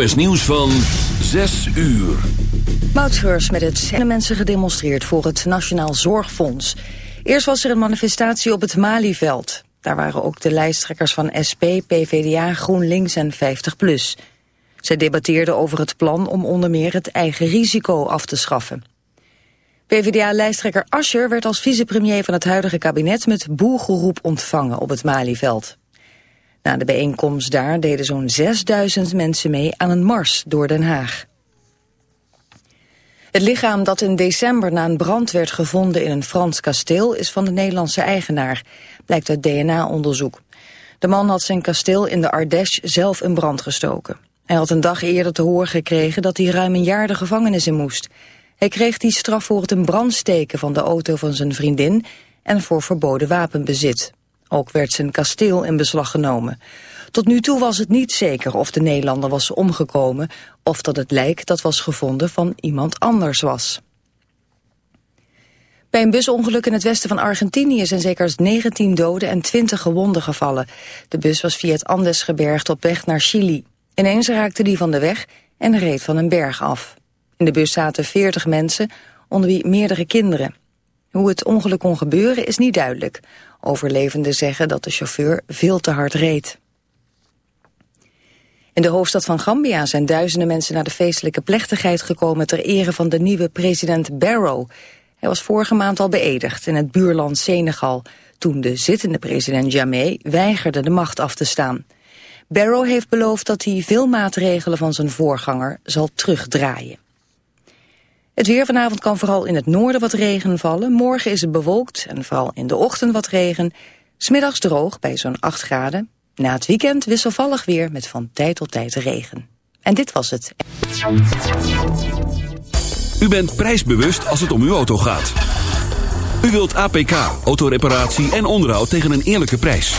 NOS Nieuws van 6 uur. Moutscheurs met het en mensen gedemonstreerd voor het Nationaal Zorgfonds. Eerst was er een manifestatie op het Malieveld. Daar waren ook de lijsttrekkers van SP, PVDA, GroenLinks en 50PLUS. Zij debatteerden over het plan om onder meer het eigen risico af te schaffen. PvdA-lijsttrekker Ascher werd als vicepremier van het huidige kabinet met boelgeroep ontvangen op het Malieveld. Na de bijeenkomst daar deden zo'n 6000 mensen mee aan een mars door Den Haag. Het lichaam dat in december na een brand werd gevonden in een Frans kasteel is van de Nederlandse eigenaar, blijkt uit DNA-onderzoek. De man had zijn kasteel in de Ardèche zelf in brand gestoken. Hij had een dag eerder te horen gekregen dat hij ruim een jaar de gevangenis in moest. Hij kreeg die straf voor het in brand steken van de auto van zijn vriendin en voor verboden wapenbezit. Ook werd zijn kasteel in beslag genomen. Tot nu toe was het niet zeker of de Nederlander was omgekomen... of dat het lijk dat was gevonden van iemand anders was. Bij een busongeluk in het westen van Argentinië zijn zeker 19 doden en 20 gewonden gevallen. De bus was via het Andesgebergte op weg naar Chili. Ineens raakte die van de weg en reed van een berg af. In de bus zaten 40 mensen, onder wie meerdere kinderen. Hoe het ongeluk kon gebeuren is niet duidelijk. Overlevenden zeggen dat de chauffeur veel te hard reed. In de hoofdstad van Gambia zijn duizenden mensen naar de feestelijke plechtigheid gekomen ter ere van de nieuwe president Barrow. Hij was vorige maand al beëdigd in het buurland Senegal, toen de zittende president Jammeh weigerde de macht af te staan. Barrow heeft beloofd dat hij veel maatregelen van zijn voorganger zal terugdraaien. Het weer vanavond kan vooral in het noorden wat regen vallen. Morgen is het bewolkt en vooral in de ochtend wat regen. Smiddags droog bij zo'n 8 graden. Na het weekend wisselvallig weer met van tijd tot tijd regen. En dit was het. U bent prijsbewust als het om uw auto gaat. U wilt APK, autoreparatie en onderhoud tegen een eerlijke prijs.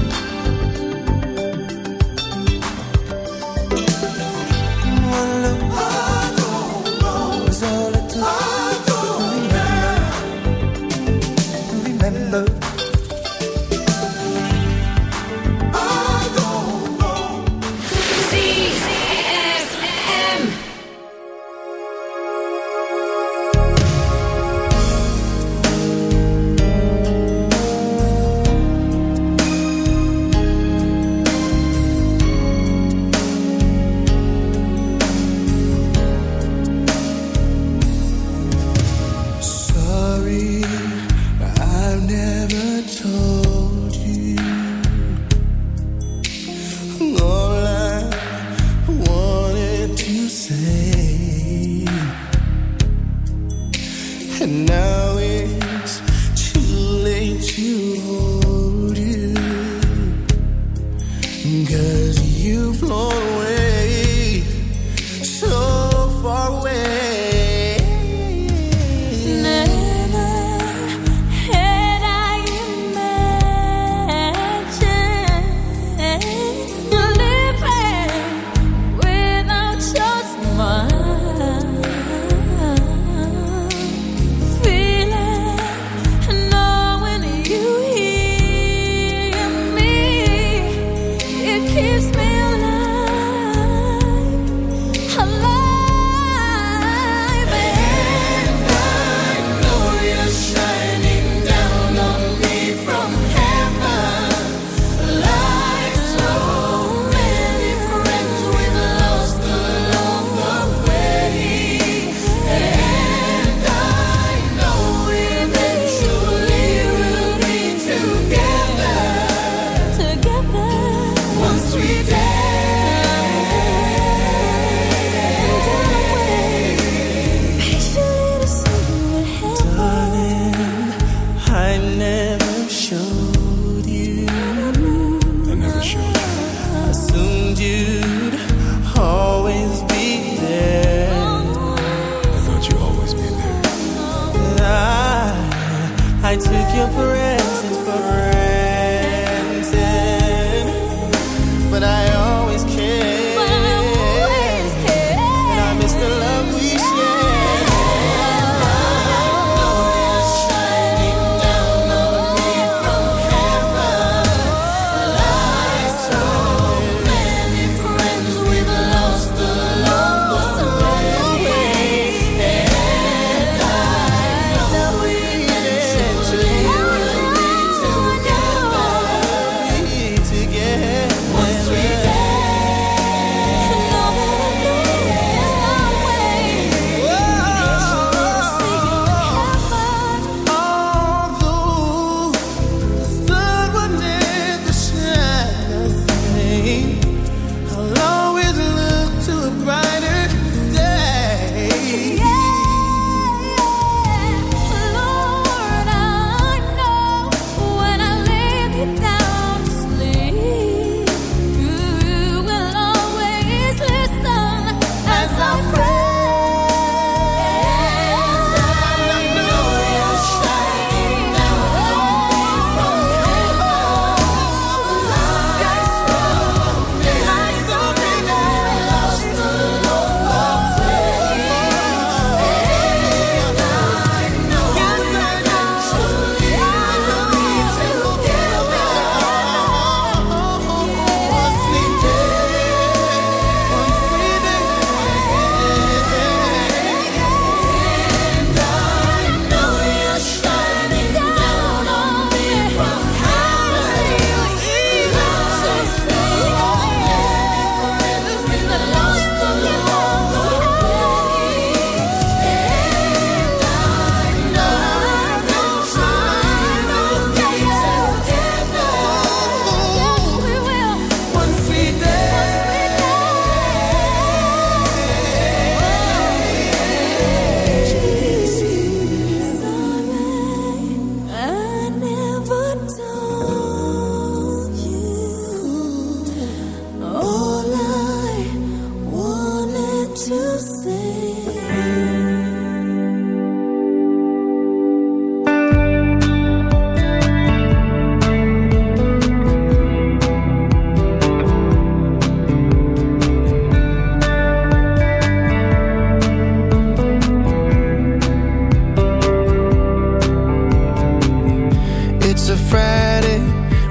a Friday,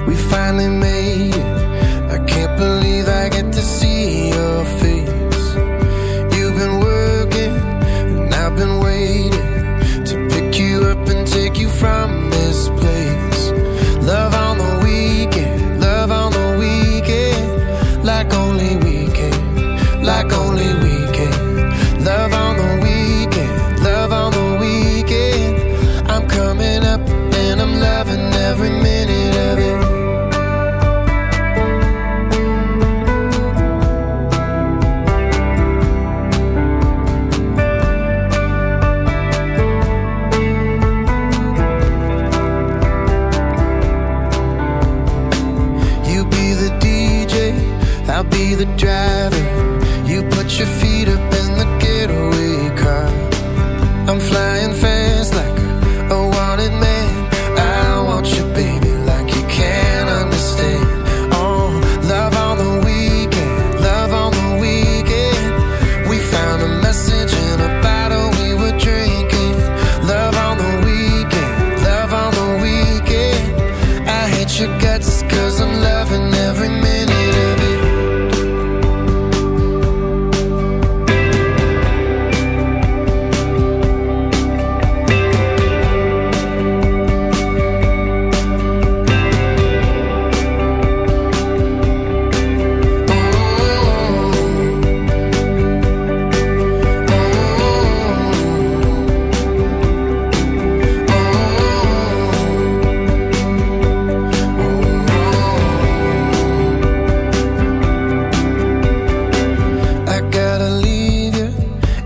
we finally made it. I can't believe I get to see you.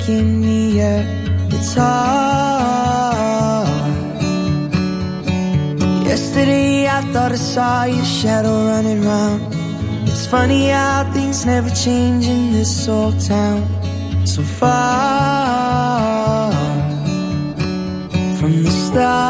taking me at. Yesterday I thought I saw your shadow running round. It's funny how things never change in this old town. So far from the start.